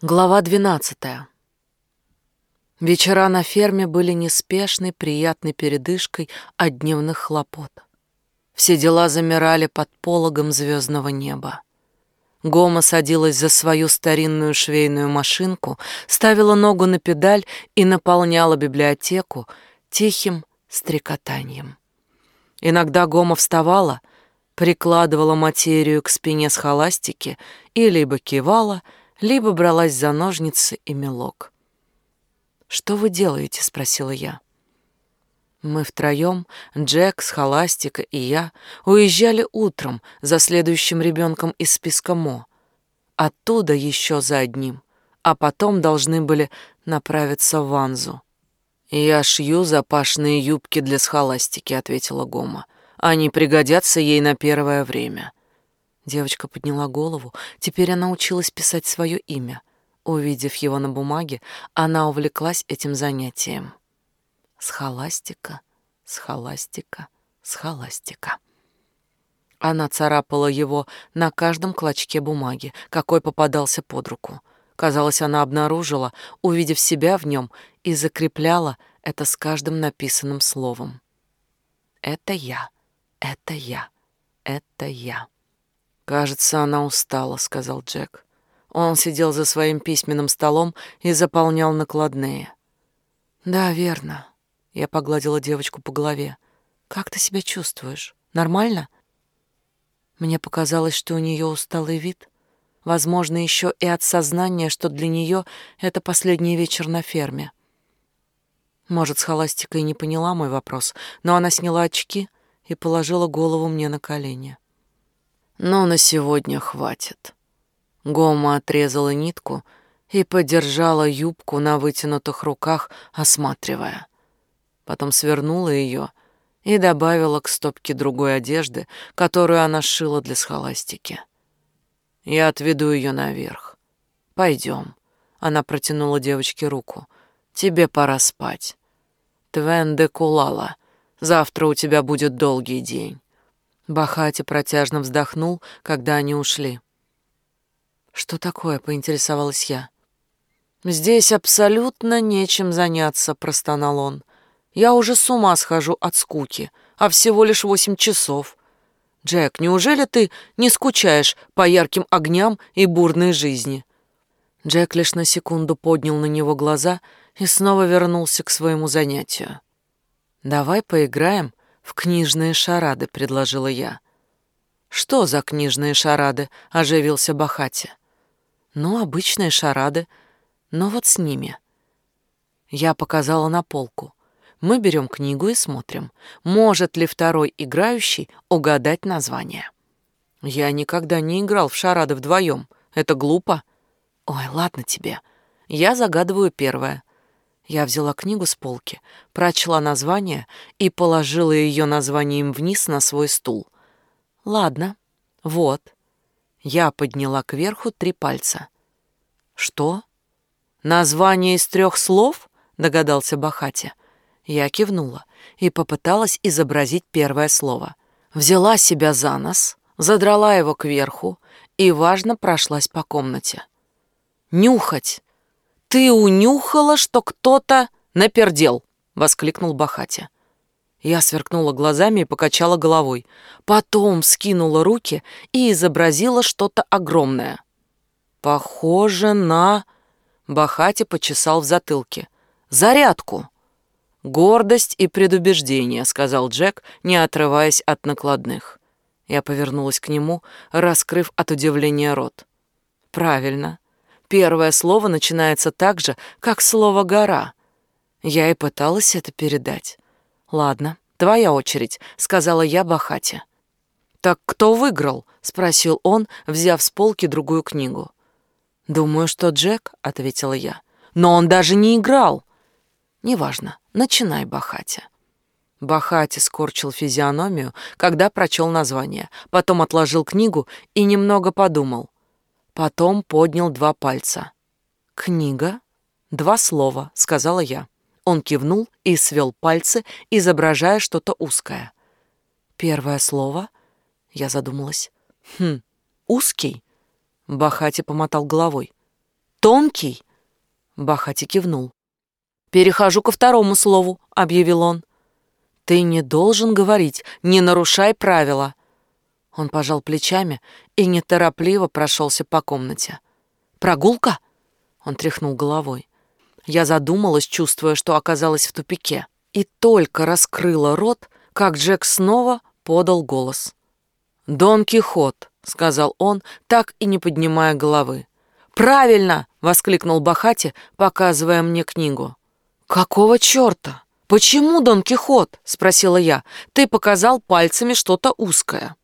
Глава двенадцатая. Вечера на ферме были неспешной, приятной передышкой от дневных хлопот. Все дела замирали под пологом звездного неба. Гома садилась за свою старинную швейную машинку, ставила ногу на педаль и наполняла библиотеку тихим стрекотанием. Иногда Гома вставала, прикладывала материю к спине схоластики и либо кивала, либо бралась за ножницы и мелок. «Что вы делаете?» — спросила я. Мы втроем, Джек, Схоластика и я, уезжали утром за следующим ребенком из списка Мо. Оттуда еще за одним, а потом должны были направиться в Ванзу. «Я шью запашные юбки для Схоластики», — ответила Гома. «Они пригодятся ей на первое время. Девочка подняла голову. Теперь она училась писать свое имя. Увидев его на бумаге, она увлеклась этим занятием. Схоластика, схоластика, схоластика. Она царапала его на каждом клочке бумаги, какой попадался под руку. Казалось, она обнаружила, увидев себя в нем, и закрепляла это с каждым написанным словом. «Это я, это я, это я». «Кажется, она устала», — сказал Джек. Он сидел за своим письменным столом и заполнял накладные. «Да, верно». Я погладила девочку по голове. «Как ты себя чувствуешь? Нормально?» Мне показалось, что у нее усталый вид. Возможно, еще и от сознания, что для нее это последний вечер на ферме. Может, схоластика и не поняла мой вопрос, но она сняла очки и положила голову мне на колени. Но на сегодня хватит. Гома отрезала нитку и подержала юбку на вытянутых руках, осматривая. Потом свернула ее и добавила к стопке другой одежды, которую она шила для схоластики. Я отведу ее наверх. Пойдем. Она протянула девочке руку. Тебе пора спать. Твен де Кулала. Завтра у тебя будет долгий день. Бахати протяжно вздохнул, когда они ушли. «Что такое?» — поинтересовалась я. «Здесь абсолютно нечем заняться», — простонал он. «Я уже с ума схожу от скуки, а всего лишь восемь часов. Джек, неужели ты не скучаешь по ярким огням и бурной жизни?» Джек лишь на секунду поднял на него глаза и снова вернулся к своему занятию. «Давай поиграем «В книжные шарады», — предложила я. «Что за книжные шарады?» — оживился Бахати. «Ну, обычные шарады, но вот с ними». Я показала на полку. Мы берем книгу и смотрим, может ли второй играющий угадать название. Я никогда не играл в шарады вдвоем. Это глупо. Ой, ладно тебе. Я загадываю первое. Я взяла книгу с полки, прочла название и положила ее названием вниз на свой стул. Ладно, вот. Я подняла кверху три пальца. Что? Название из трех слов? Догадался Бахати. Я кивнула и попыталась изобразить первое слово. Взяла себя за нос, задрала его кверху и, важно, прошлась по комнате. «Нюхать!» «Ты унюхала, что кто-то напердел!» — воскликнул Бахатя. Я сверкнула глазами и покачала головой. Потом скинула руки и изобразила что-то огромное. «Похоже на...» Бахати почесал в затылке. «Зарядку!» «Гордость и предубеждение», — сказал Джек, не отрываясь от накладных. Я повернулась к нему, раскрыв от удивления рот. «Правильно. Первое слово начинается так же, как слово «гора». Я и пыталась это передать. «Ладно, твоя очередь», — сказала я Бахате. «Так кто выиграл?» — спросил он, взяв с полки другую книгу. «Думаю, что Джек», — ответила я. «Но он даже не играл». «Неважно, начинай, Бахатя». Бахати скорчил физиономию, когда прочел название, потом отложил книгу и немного подумал. Потом поднял два пальца. «Книга?» «Два слова», — сказала я. Он кивнул и свел пальцы, изображая что-то узкое. «Первое слово?» Я задумалась. «Хм, узкий?» Бахати помотал головой. Тонкий?» Бахати кивнул. «Перехожу ко второму слову», — объявил он. «Ты не должен говорить, не нарушай правила». Он пожал плечами и неторопливо прошелся по комнате. «Прогулка?» — он тряхнул головой. Я задумалась, чувствуя, что оказалась в тупике, и только раскрыла рот, как Джек снова подал голос. «Дон Кихот», — сказал он, так и не поднимая головы. «Правильно!» — воскликнул Бахати, показывая мне книгу. «Какого черта? Почему Дон Кихот?» — спросила я. «Ты показал пальцами что-то узкое».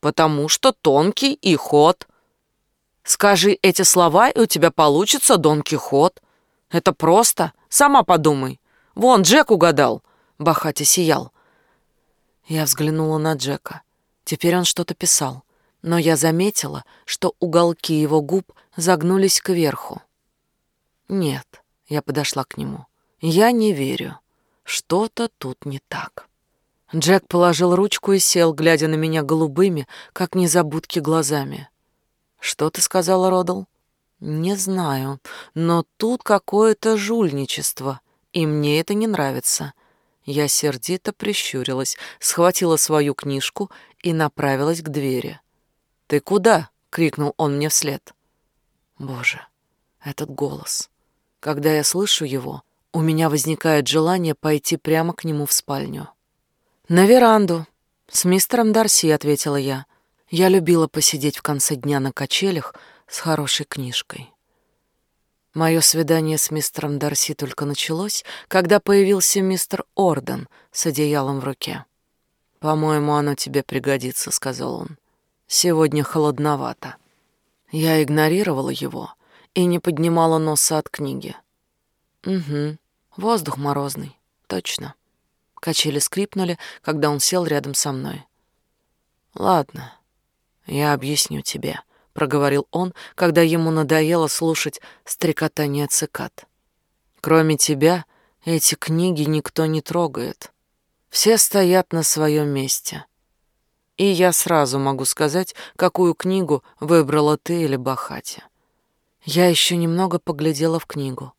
«Потому что тонкий и ход». «Скажи эти слова, и у тебя получится Дон Кихот». «Это просто. Сама подумай. Вон, Джек угадал». Бахати сиял. Я взглянула на Джека. Теперь он что-то писал, но я заметила, что уголки его губ загнулись кверху. «Нет», — я подошла к нему. Я не верю. Что-то тут не так. Джек положил ручку и сел, глядя на меня голубыми, как незабудки глазами. «Что ты сказала, Родал?» «Не знаю, но тут какое-то жульничество, и мне это не нравится». Я сердито прищурилась, схватила свою книжку и направилась к двери. «Ты куда?» — крикнул он мне вслед. «Боже, этот голос. Когда я слышу его, у меня возникает желание пойти прямо к нему в спальню. «На веранду. С мистером Дарси», — ответила я. Я любила посидеть в конце дня на качелях с хорошей книжкой. Мое свидание с мистером Дарси только началось, когда появился мистер Орден с одеялом в руке. «По-моему, оно тебе пригодится», — сказал он. «Сегодня холодновато». Я игнорировала его и не поднимала носа от книги. «Угу. Воздух морозный, точно. Качели скрипнули, когда он сел рядом со мной. Ладно, я объясню тебе, проговорил он, когда ему надоело слушать стрекотание цикад. Кроме тебя, эти книги никто не трогает. Все стоят на своем месте. И я сразу могу сказать, какую книгу выбрала ты или Бахати. Я еще немного поглядела в книгу.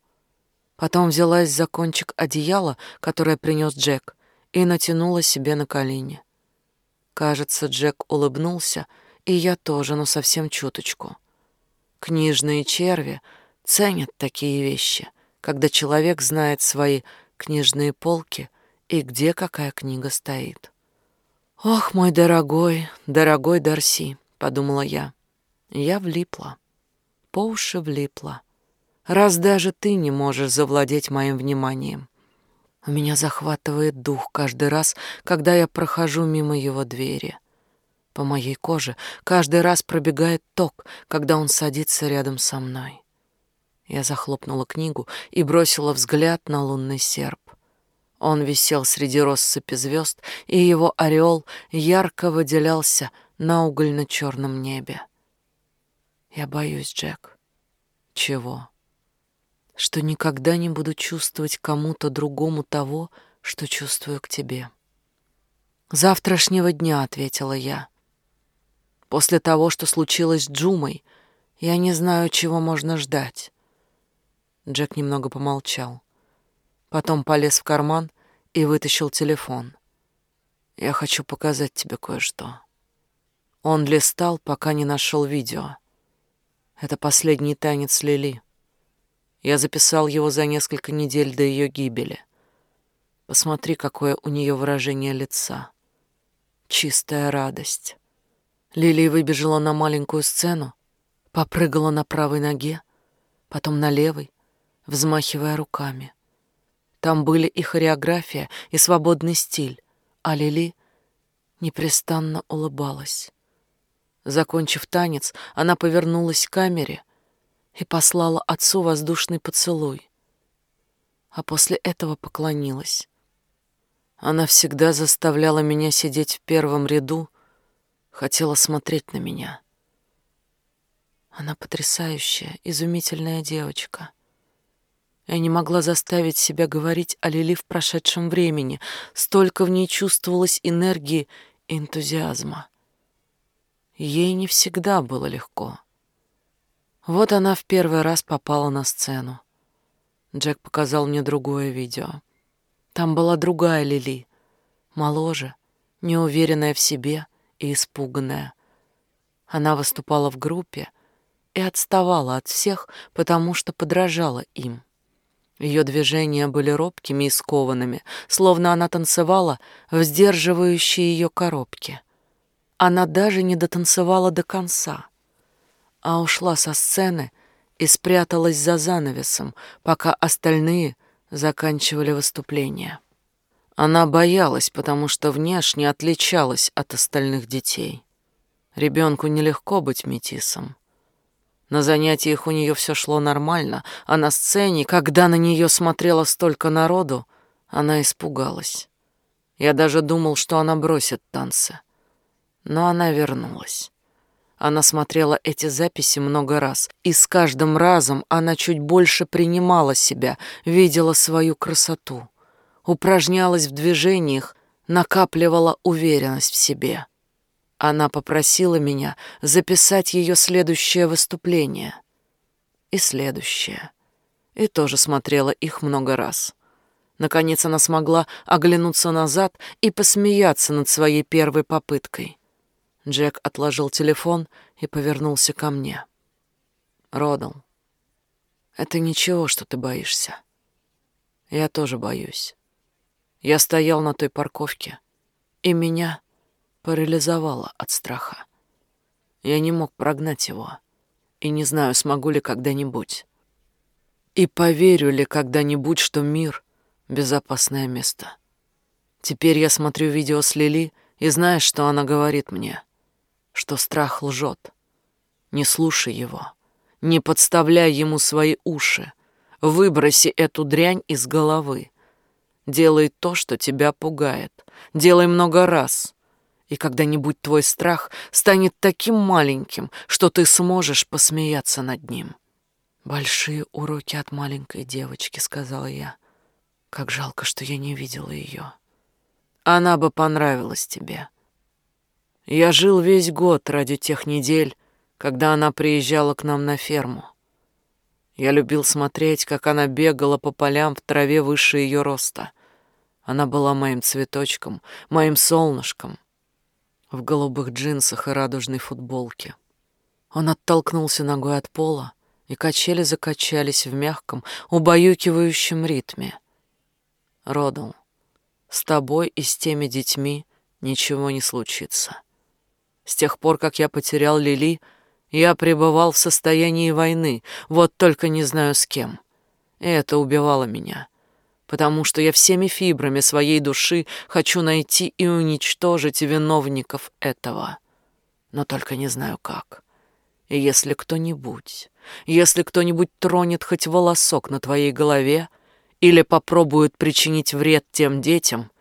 Потом взялась за кончик одеяла, которое принес Джек, и натянула себе на колени. Кажется, Джек улыбнулся, и я тоже, но совсем чуточку. Книжные черви ценят такие вещи, когда человек знает свои книжные полки и где какая книга стоит. «Ох, мой дорогой, дорогой Дарси», — подумала я. Я влипла, по уши влипла раз даже ты не можешь завладеть моим вниманием. У меня захватывает дух каждый раз, когда я прохожу мимо его двери. По моей коже каждый раз пробегает ток, когда он садится рядом со мной. Я захлопнула книгу и бросила взгляд на лунный серп. Он висел среди россыпи звезд, и его ореол ярко выделялся на угольно-черном небе. Я боюсь, Джек. Чего? Что никогда не буду чувствовать кому-то другому того, что чувствую к тебе. «Завтрашнего дня», — ответила я. «После того, что случилось с Джумой, я не знаю, чего можно ждать». Джек немного помолчал. Потом полез в карман и вытащил телефон. «Я хочу показать тебе кое-что». Он листал, пока не нашел видео. Это последний танец Лили. Я записал его за несколько недель до ее гибели. Посмотри, какое у нее выражение лица. Чистая радость. Лилия выбежала на маленькую сцену, попрыгала на правой ноге, потом на левой, взмахивая руками. Там были и хореография, и свободный стиль, а Лили непрестанно улыбалась. Закончив танец, она повернулась к камере и послала отцу воздушный поцелуй, а после этого поклонилась. Она всегда заставляла меня сидеть в первом ряду, хотела смотреть на меня. Она потрясающая, изумительная девочка. Я не могла заставить себя говорить о Лили в прошедшем времени, столько в ней чувствовалось энергии и энтузиазма. Ей не всегда было легко. Вот она в первый раз попала на сцену. Джек показал мне другое видео. Там была другая Лили, моложе, неуверенная в себе и испуганная. Она выступала в группе и отставала от всех, потому что подражала им. Ее движения были робкими и скованными, словно она танцевала в сдерживающей ее коробке. Она даже не дотанцевала до конца, а ушла со сцены и спряталась за занавесом, пока остальные заканчивали выступление. Она боялась, потому что внешне отличалась от остальных детей. Ребенку нелегко быть метисом. На занятиях у нее все шло нормально, а на сцене, когда на нее смотрело столько народу, она испугалась. Я даже думал, что она бросит танцы. Но она вернулась. Она смотрела эти записи много раз, и с каждым разом она чуть больше принимала себя, видела свою красоту, упражнялась в движениях, накапливала уверенность в себе. Она попросила меня записать ее следующее выступление. И следующее. И тоже смотрела их много раз. Наконец она смогла оглянуться назад и посмеяться над своей первой попыткой. Джек отложил телефон и повернулся ко мне. «Родал, это ничего, что ты боишься. Я тоже боюсь. Я стоял на той парковке, и меня парализовало от страха. Я не мог прогнать его, и не знаю, смогу ли когда-нибудь. И поверю ли когда-нибудь, что мир — безопасное место. Теперь я смотрю видео с Лили, и знаешь, что она говорит мне? Что страх лжет. Не слушай его. Не подставляй ему свои уши. Выброси эту дрянь из головы. Делай то, что тебя пугает. Делай много раз и когда-нибудь твой страх станет таким маленьким, что ты сможешь посмеяться над ним. «Большие уроки от маленькой девочки», — сказала я. «Как жалко, что я не видела ее. Она бы понравилась тебе. Я жил весь год ради тех недель, когда она приезжала к нам на ферму. Я любил смотреть, как она бегала по полям в траве выше ее роста. Она была моим цветочком, моим солнышком — в голубых джинсах и радужной футболке. Он оттолкнулся ногой от пола, и качели закачались в мягком, убаюкивающем ритме. Родал, с тобой и с теми детьми ничего не случится. С тех пор, как я потерял Лили, я пребывал в состоянии войны, вот только не знаю с кем. И это убивало меня потому что я всеми фибрами своей души хочу найти и уничтожить виновников этого. Но только не знаю как. И если кто-нибудь, если кто-нибудь тронет хоть волосок на твоей голове или попробует причинить вред тем детям,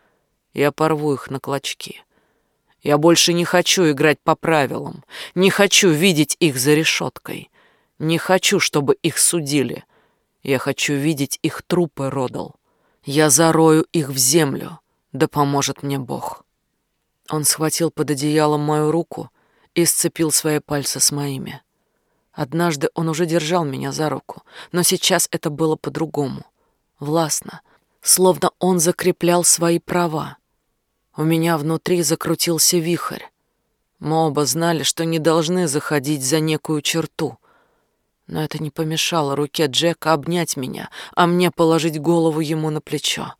я порву их на клочки. Я больше не хочу играть по правилам, не хочу видеть их за решеткой, не хочу, чтобы их судили. Я хочу видеть их трупы, Родал. Я зарою их в землю, да поможет мне Бог. Он схватил под одеялом мою руку и сцепил свои пальцы с моими. Однажды он уже держал меня за руку, но сейчас это было по-другому. Властно, словно он закреплял свои права. У меня внутри закрутился вихрь. Мы оба знали, что не должны заходить за некую черту — но это не помешало руке Джека обнять меня, а мне положить голову ему на плечо.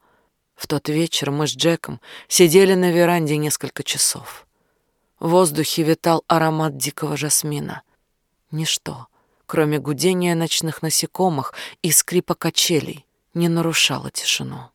В тот вечер мы с Джеком сидели на веранде несколько часов. В воздухе витал аромат дикого жасмина. Ничто, кроме гудения ночных насекомых и скрипа качелей, не нарушало тишину.